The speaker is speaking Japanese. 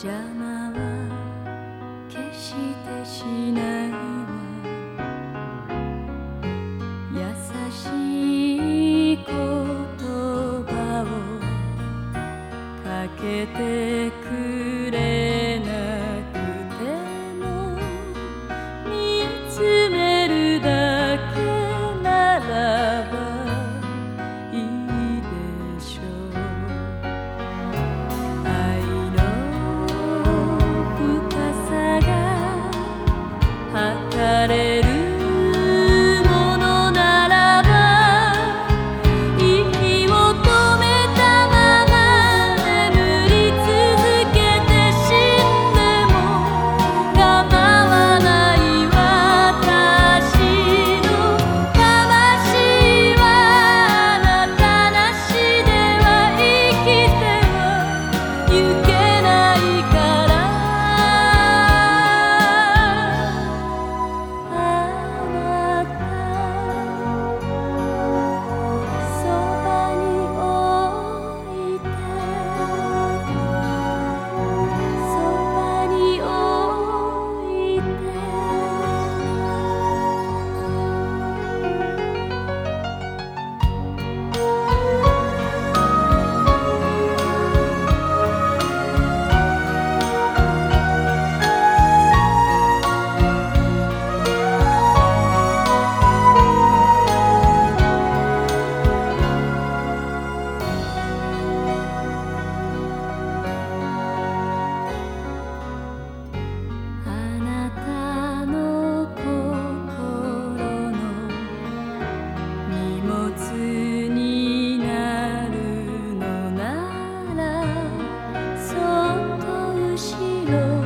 邪魔は決してしないわ。優しい言葉をかけてく slow.